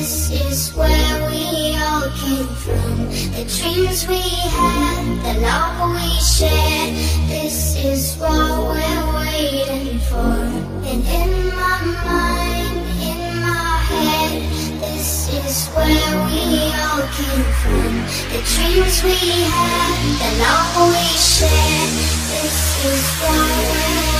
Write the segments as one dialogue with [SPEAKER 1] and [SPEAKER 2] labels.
[SPEAKER 1] This is where we all came from. The dreams we had, the love we shared. This is what we're waiting for. And in my mind, in my head, this is where we all came from. The dreams we had, the love we shared. This is what we're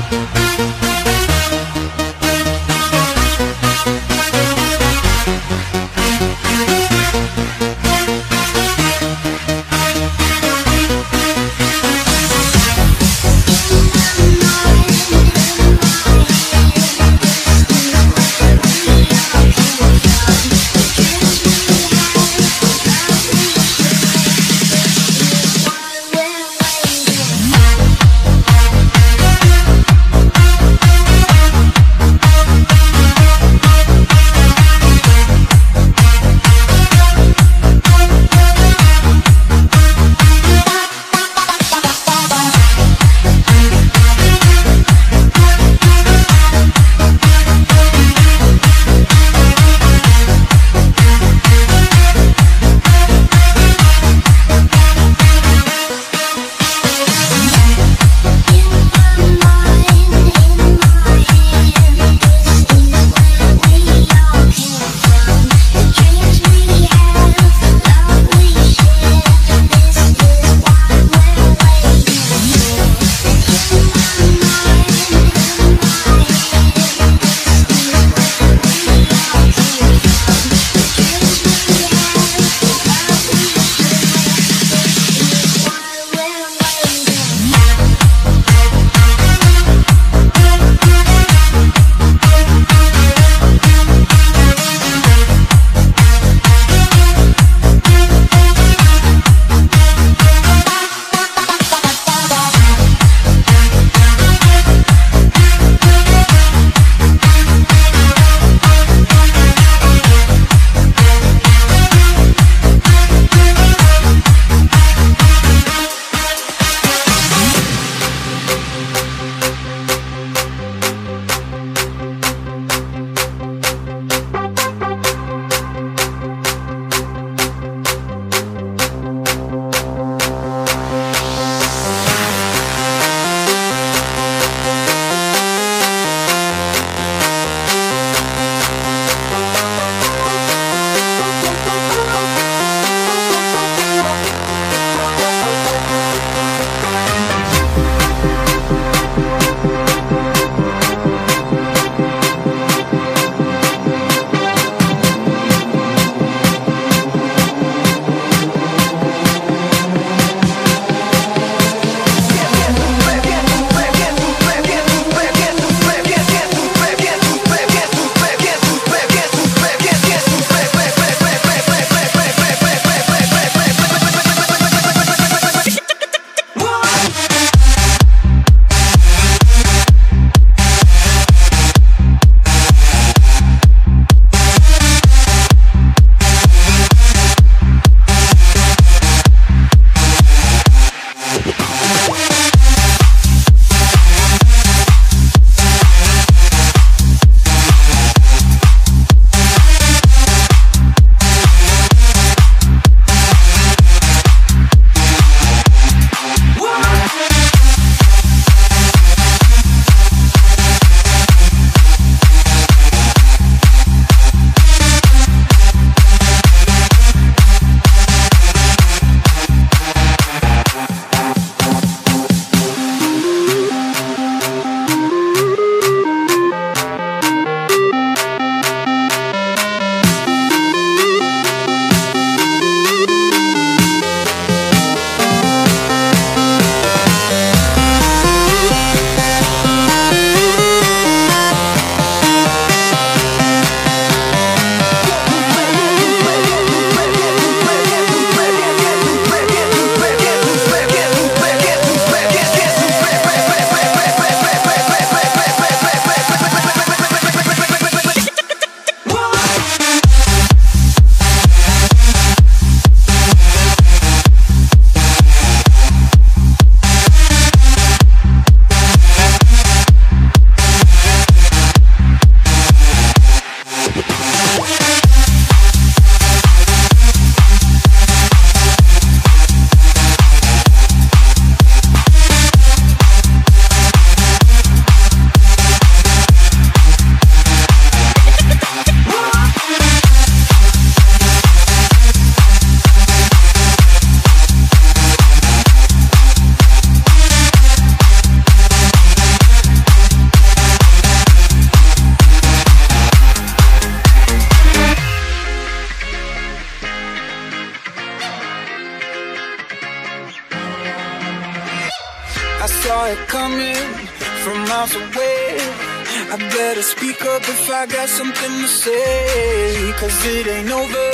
[SPEAKER 2] it ain't over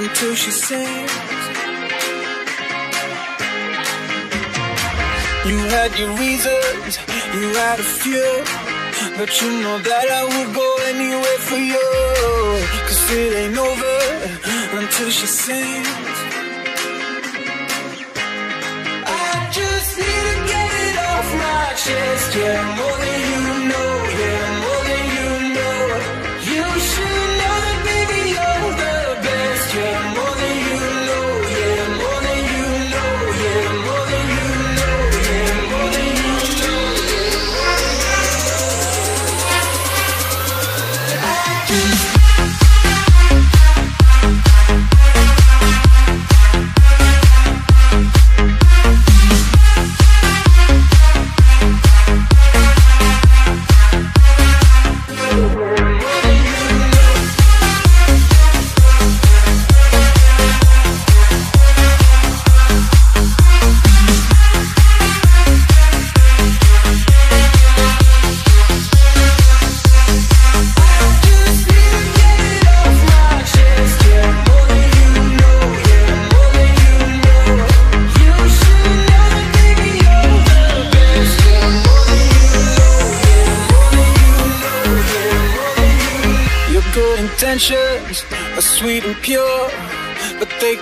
[SPEAKER 2] until she sings. You had your reasons, you had a few. But you know that I would go anywhere for you. Cause it ain't over until she sings. I just need to get it off my chest, yeah, more than you know,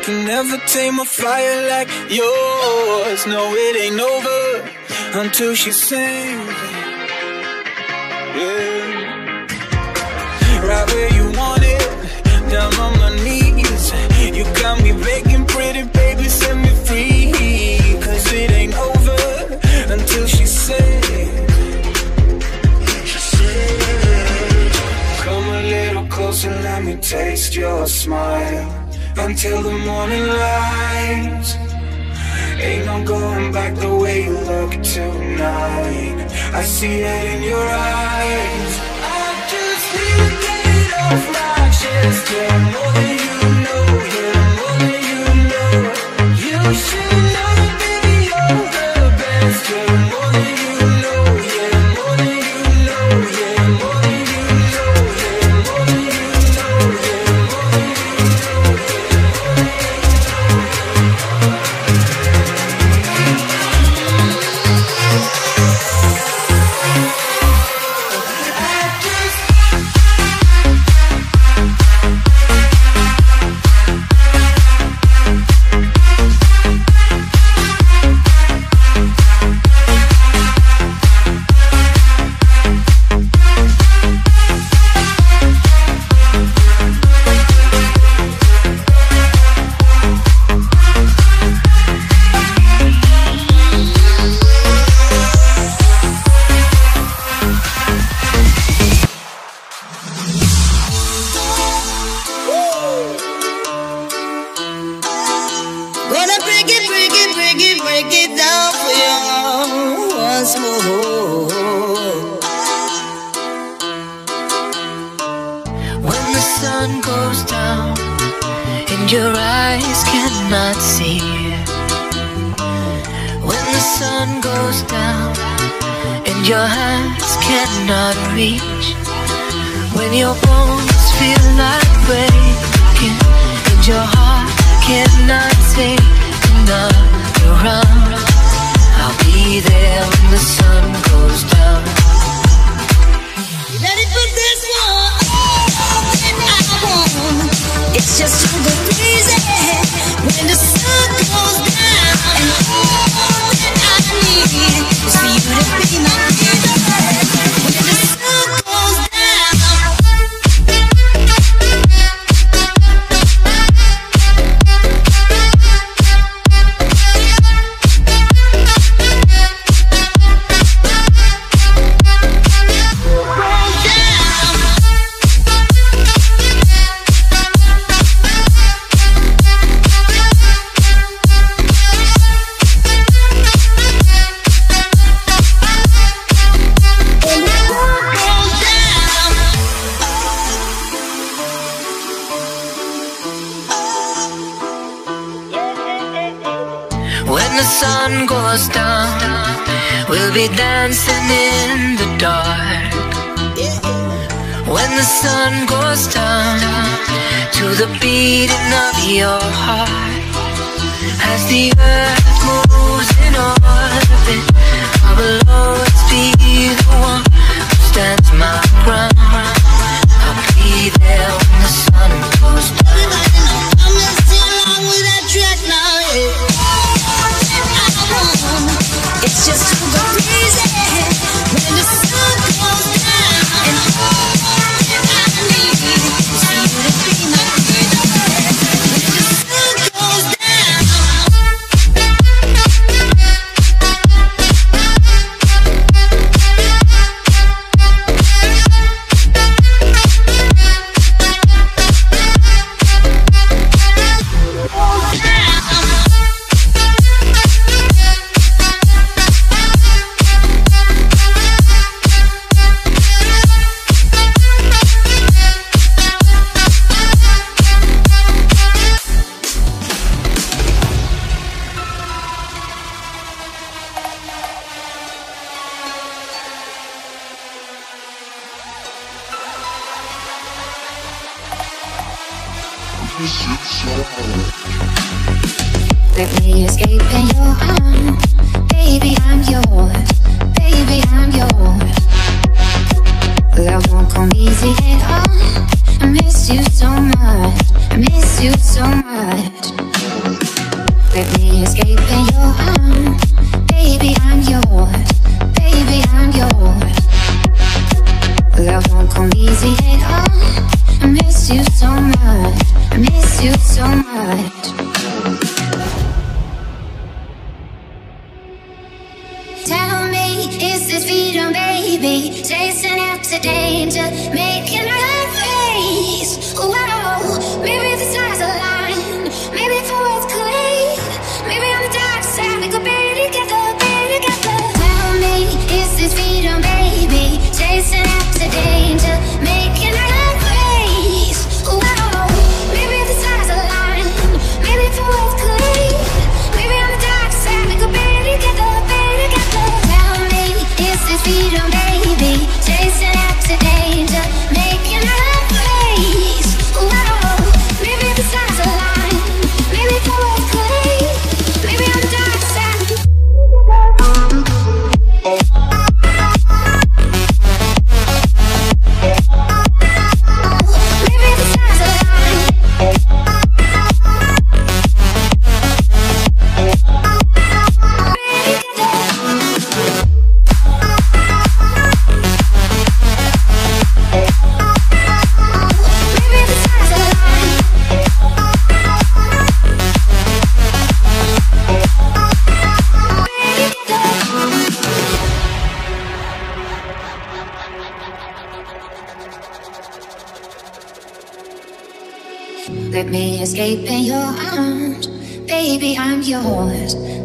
[SPEAKER 2] can never tame a fire like yours. No, it ain't over until she sings. Yeah right where you want it, down on my knees. You got me begging, pretty baby, set me free. Cause it ain't over until she says, Come a little closer, let me taste your smile. Until the morning light. Ain't no going back the way you look tonight. I see it in your eyes. I just need to get it off my chest. Yeah, more than you know. Yeah, more than you know. You should
[SPEAKER 3] cannot see. When the sun goes down and your hands cannot reach. When your bones feel like breaking and your heart cannot take another round. I'll be there when the sun goes down.
[SPEAKER 4] Ready for this one? All that I want, it's just to go crazy when the sun goes down. All that I need is for you to be my baby.
[SPEAKER 5] Let me escape in your arms, Baby, I'm yours. Baby, I'm yours. Love won't come easy at all. I miss you so much. I miss you so much. Let me escape in your arms, Baby, I'm yours. Baby, I'm yours. Love won't come easy at all. I miss you so much you so much Tell me, is this freedom, baby? Chasing after danger, making love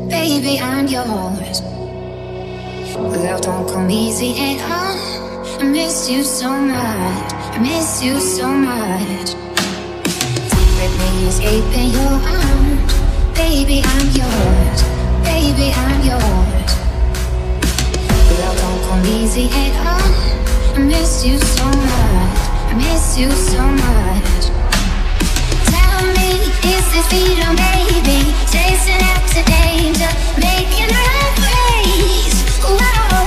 [SPEAKER 5] baby, I'm yours. Love don't come easy at all. I miss you so much. I miss you so much. Secretly escaping your arms, baby, I'm yours. Baby, I'm yours. Love don't come easy at all. I miss you so much. I miss you so much defeat. Chasing after danger, making her race. Wow.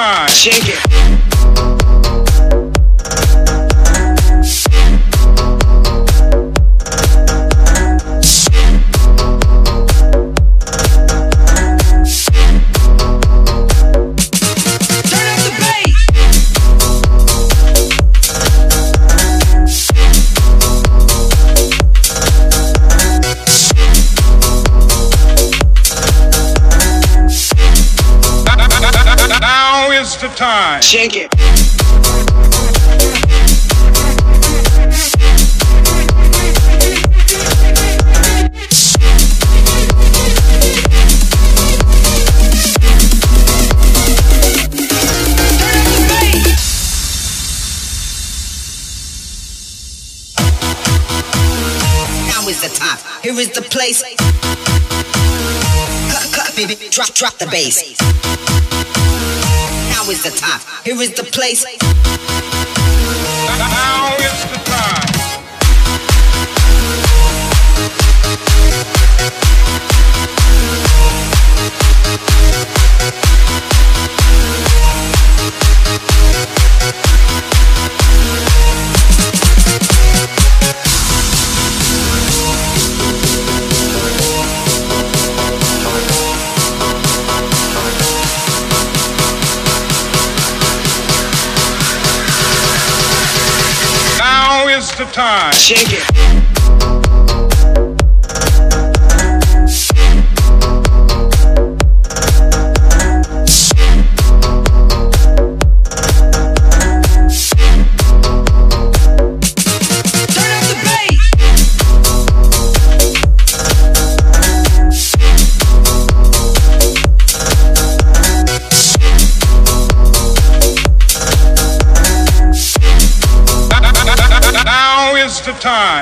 [SPEAKER 5] Shake it.
[SPEAKER 6] Is the top. Here is the place. Cut, cut, baby, drop, drop the bass is the top. Here is the place.
[SPEAKER 7] Now is the time. Time.
[SPEAKER 5] Shake it.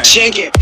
[SPEAKER 5] Shake it.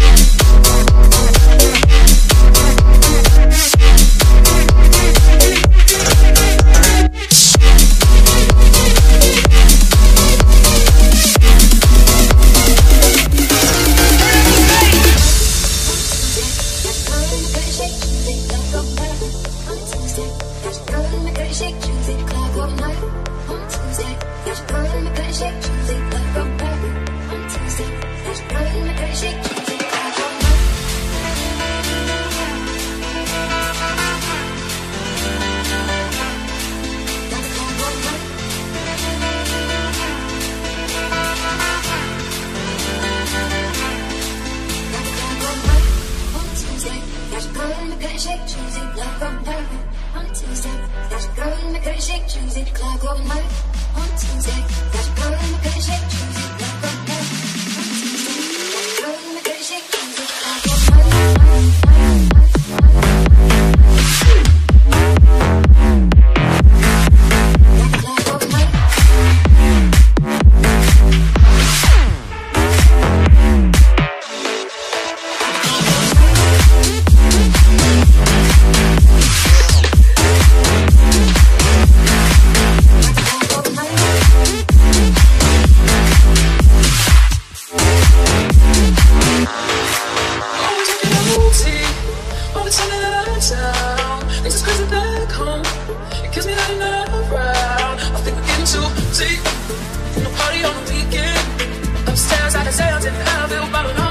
[SPEAKER 2] It gives me that. I think we're getting too deep. On the weekend. Upstairs, I'm little.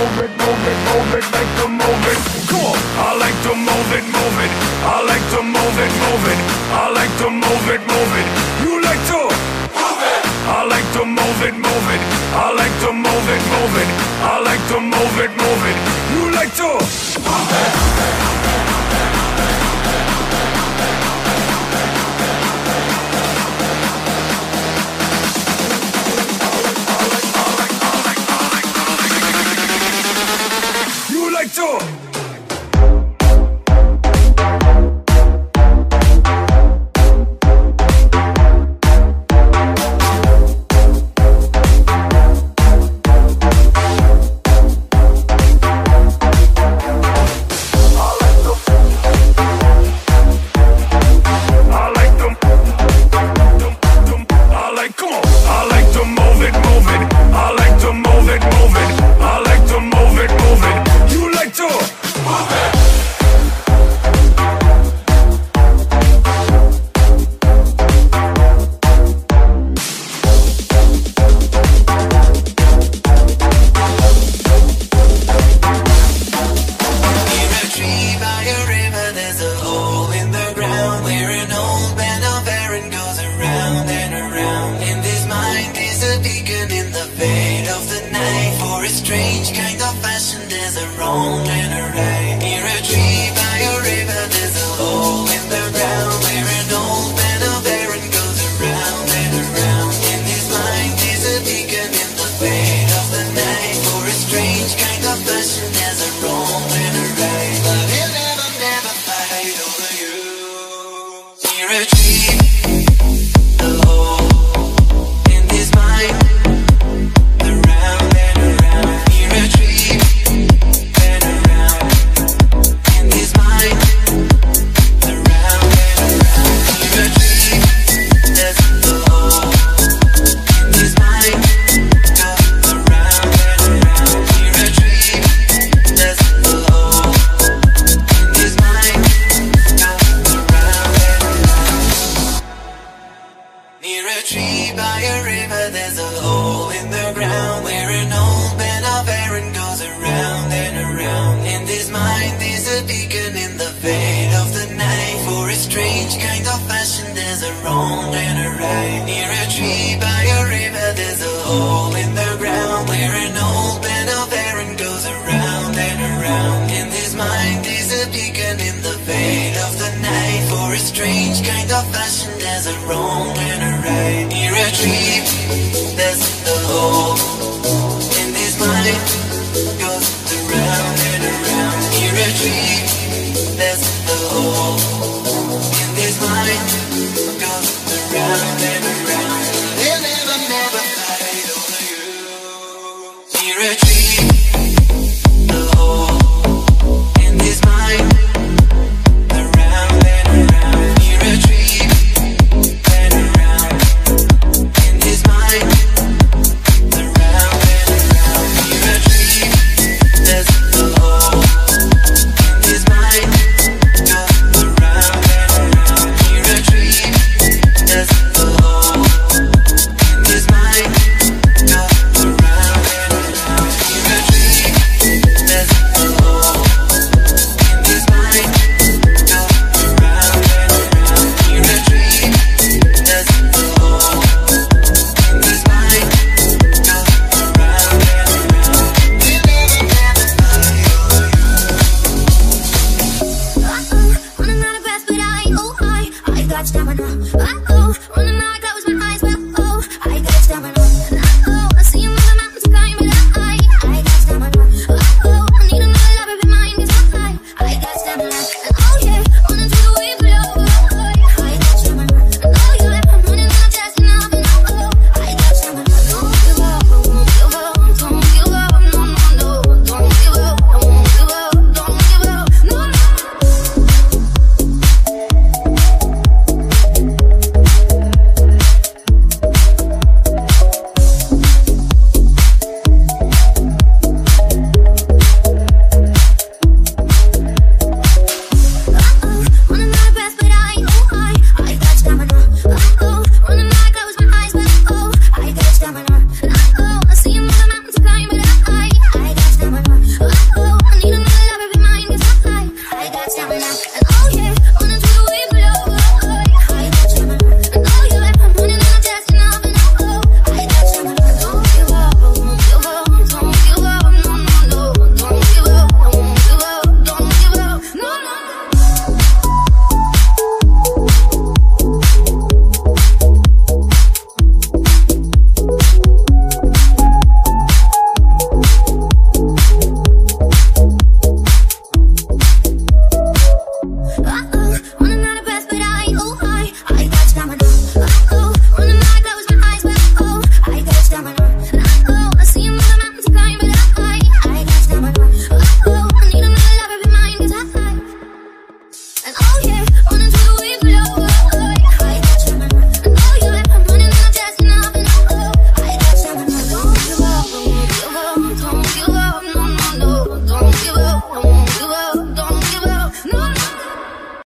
[SPEAKER 2] move it, move it, move it like the